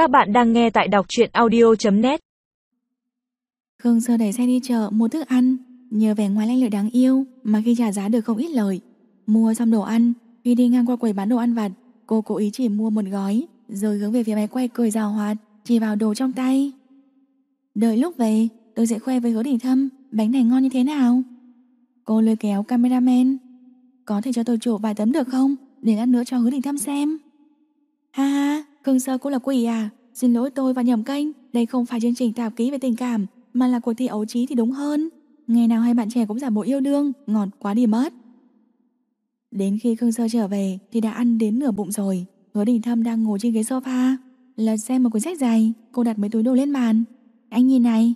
Các bạn đang nghe tại đọc truyện audio.net Khương Sơ đẩy xe đi chợ mua thức ăn, Nhờ vẻ ngoài lanh lợi đáng yêu Mà khi trả giá được không ít lời. Mua xong đồ ăn, Khi đi ngang qua quầy bán đồ ăn vặt, Cô cố ý chỉ mua một gói, Rồi hướng về phía máy quay cười rào hoạt, Chỉ vào đồ trong tay. Đợi lúc về, tôi sẽ khoe với hứa đỉnh thâm, Bánh này ngon như thế nào? Cô lôi kéo cameraman, Có thể cho tôi chụp vài tấm được không? Để ăn nữa cho hứa đỉnh thâm xem. Ha ha. Khương Sơ cũng là quỷ à? Xin lỗi tôi và nhầm kênh Đây không phải chương trình tạp ký về tình cảm Mà là cuộc thi ấu trí thì đúng hơn. Ngày nào hai bạn trẻ cũng giả bộ yêu đương Ngọt quá đi mất. Đến khi Khương Sơ trở về Thì đã ăn đến nửa bụng rồi. Hứa đình thâm đang ngồi trên ghế sofa Lật xem một cuốn sách dày Cô đặt mấy túi đồ lên bàn. Anh nhìn này.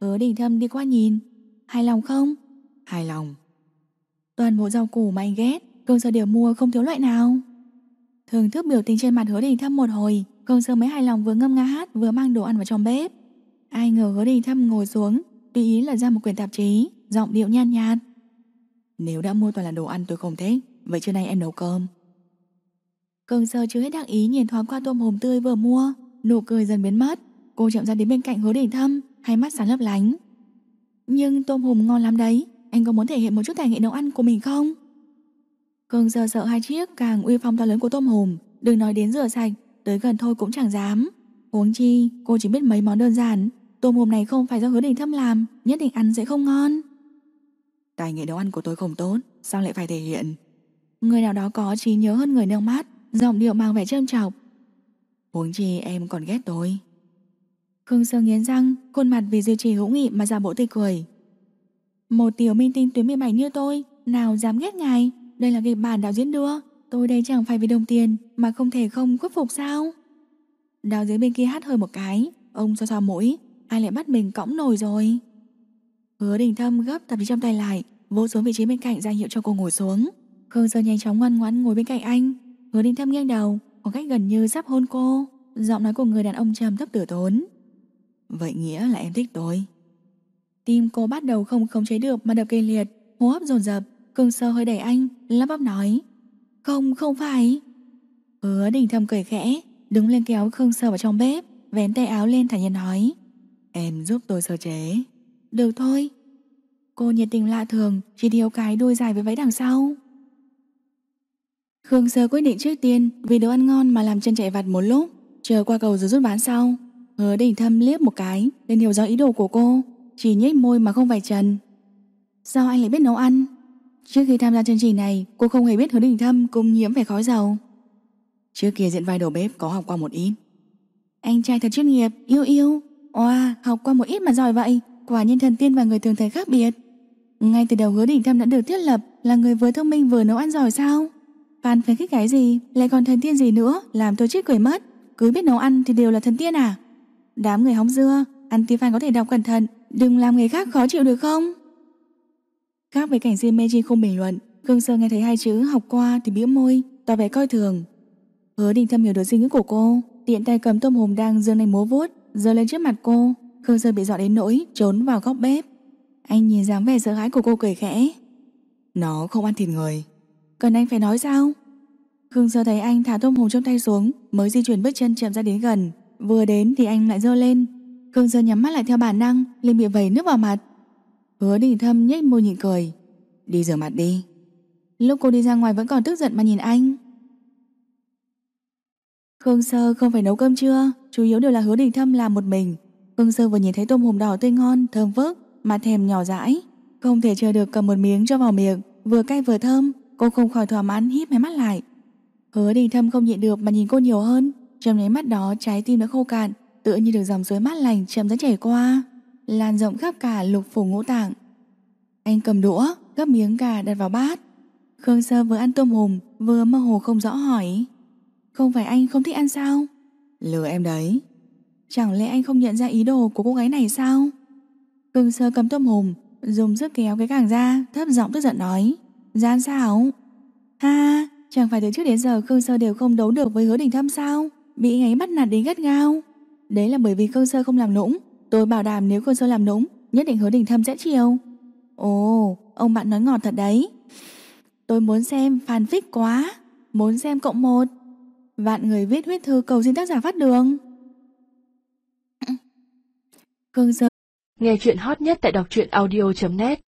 Hứa đình thâm đi qua nhìn. Hài lòng không? Hài lòng. Toàn bộ rau củ mà anh ghét Khương Sơ đều mua không thiếu loại nào Thưởng thức biểu tình trên mặt hứa đình thâm một hồi Khương Sơ mới hài lòng vừa ngâm nga hát Vừa mang đồ ăn vào trong bếp. Ai ngờ hứa đình thâm ngồi xuống Tùy ý là ra một quyển tạp chí Giọng điệu nhàn nhạt, nhạt Nếu đã mua toàn là đồ ăn tôi không thích Vậy trưa nay em nấu cơm. Khương Sơ chưa hết đắc ý nhìn thoáng qua tôm hùm tươi vừa mua Nụ cười dần biến mất. Cô chậm ra đến bên cạnh hứa đình thâm Hai mắt sáng lấp lánh. Nhưng tôm hùm ngon lắm đấy Anh có muốn thể hiện một chút tài nghệ nấu ăn của mình không? Khương Sơ sợ hai chiếc càng uy phong to lớn của tôm hùm. Đừng nói đến rửa sạch Tới gần thôi cũng chẳng dám. Huống chi cô chỉ biết mấy món đơn giản. Tôm hùm này không phải do hứa đình thâm làm Nhất định ăn sẽ không ngon. Tài nghệ nấu ăn của tôi không tốt Sao lại phải thể hiện? Người nào đó có trí nhớ hơn người nâng mắt Giọng điệu mang vẻ trâm trọng Huống chi em còn ghét tôi. Khương Sơ nghiến răng Khuôn mặt vì duy trì hữu nghị mà giả bộ tươi cười. Một tiểu minh tinh tuyến 17 như tôi Nào dám ghét ngài đây là kịch bản đạo diễn đưa Tôi đây chẳng phải vì đồng tiền Mà không thể không khuất phục sao? Đạo diễn bên kia hát hơi một cái. Ông so so mũi. Ai lại bắt mình cõng nổi rồi? Hứa đình thâm gấp tập trong tay lại Vỗ xuống vị trí bên cạnh ra hiệu cho cô ngồi xuống. Khương Sơn nhanh chóng ngoan ngoãn ngồi bên cạnh anh. Hứa đình thâm nghiêng đầu Khoảng cách gần như sắp hôn cô. Giọng nói của người đàn ông trầm thấp tử tốn. Vậy nghĩa là em thích tôi. Tim cô bắt đầu không khống chế được Mà đập kinh liệt, hô hấp dồn dập. Khương Sơ hơi đẩy anh, lắp bắp nói Không, không phải. Hứa đình thâm cười khẽ Đứng lên kéo Khương Sơ vào trong bếp Vén tay áo lên thản nhiên nói Em giúp tôi sơ chế. Được thôi. Cô nhiệt tình lạ thường Chỉ thiếu cái đôi dài với váy đằng sau. Khương Sơ quyết định trước tiên Vì đồ ăn ngon mà làm chân chạy vặt một lúc Chờ qua cầu rồi rút bán sau. Hứa đình thâm liếc một cái Nên hiểu rõ ý đồ của cô Chỉ nhếch môi mà không vài trần. Sao anh lại biết nấu ăn? Trước khi tham gia chương trình này Cô không hề biết hứa đình thâm cũng nhiễm vẻ khói dầu. Trước kia diễn vai đầu bếp có học qua một ít. Anh trai thật chuyên nghiệp, yêu yêu. Oa, học qua một ít mà giỏi vậy. Quả nhiên thần tiên và người thường thấy khác biệt. Ngay từ đầu hứa đình thâm đã được thiết lập Là người vừa thông minh vừa nấu ăn giỏi sao? Phan phải khích cái gì Lại còn thần tiên gì nữa Làm tôi chết cười mất. Cứ biết nấu ăn thì đều là thần tiên à? Đám người hóng dưa Ăn tí phan có thể đọc cẩn thận Đừng làm người khác khó chịu được không? Khác với cảnh Jimeji không bình luận. Khương Sơ nghe thấy hai chữ học qua thì bĩu môi Tỏ vẻ coi thường. Hứa đình thâm hiểu được suy nghĩ của cô. Tiện tay cầm tôm hùm đang dương lên múa vuốt Giơ lên trước mặt cô. Khương Sơ bị dọa đến nỗi trốn vào góc bếp. Anh nhìn dáng vẻ sợ hãi của cô cười khẽ. Nó không ăn thịt người. Cần anh phải nói sao? Khương Sơ thấy anh thả tôm hùm trong tay xuống Mới di chuyển bước chân chậm ra đến gần. Vừa đến thì anh lại giơ lên. Khương Sơ nhắm mắt lại theo bản năng liền bị vẩy nước vào mặt Hứa đình thâm nhếch môi nhịn cười. Đi rửa mặt đi. Lúc cô đi ra ngoài vẫn còn tức giận mà nhìn anh. Khương Sơ không phải nấu cơm chưa? Chủ yếu đều là hứa đình thâm làm một mình. Khương Sơ vừa nhìn thấy tôm hùm đỏ tươi ngon, Thơm phức, mà thèm nhỏ dãi. Không thể chờ được cầm một miếng cho vào miệng, Vừa cay vừa thơm, Cô không khỏi thỏa mãn híp hai mắt lại. Hứa đình thâm không nhịn được mà nhìn cô nhiều hơn, Trong nháy mắt đó trái tim đã khô cạn, Tựa như được dòng suối mát lành chậm rãi chảy qua. Lan rộng khắp cả lục phủ ngũ tạng. Anh cầm đũa Gấp miếng gà đặt vào bát. Khương Sơ vừa ăn tôm hùm, Vừa mơ hồ không rõ hỏi, Không phải anh không thích ăn sao? Lừa em đấy. Chẳng lẽ anh không nhận ra ý đồ của cô gái này sao? Khương Sơ cầm tôm hùm, Dùng sức kéo cái càng ra, Thấp giọng tức giận nói, Gian sao Ha, Chẳng phải từ trước đến giờ Khương Sơ đều không đấu được với hứa đình thâm sao? Bị ngáy bắt nạt đến gắt gao. Đấy là bởi vì Khương Sơ không làm nũng Tôi bảo đảm nếu con dâu làm đúng Nhất định hứa đình thâm sẽ chiều Ồ, ông bạn nói ngọt thật đấy. Tôi muốn xem phản phích quá, Muốn xem cộng một. Vạn người viết huyết thư cầu xin tác giả phát đường. Khương Dơ Nghe chuyện hot nhất tại đọc truyện audio.net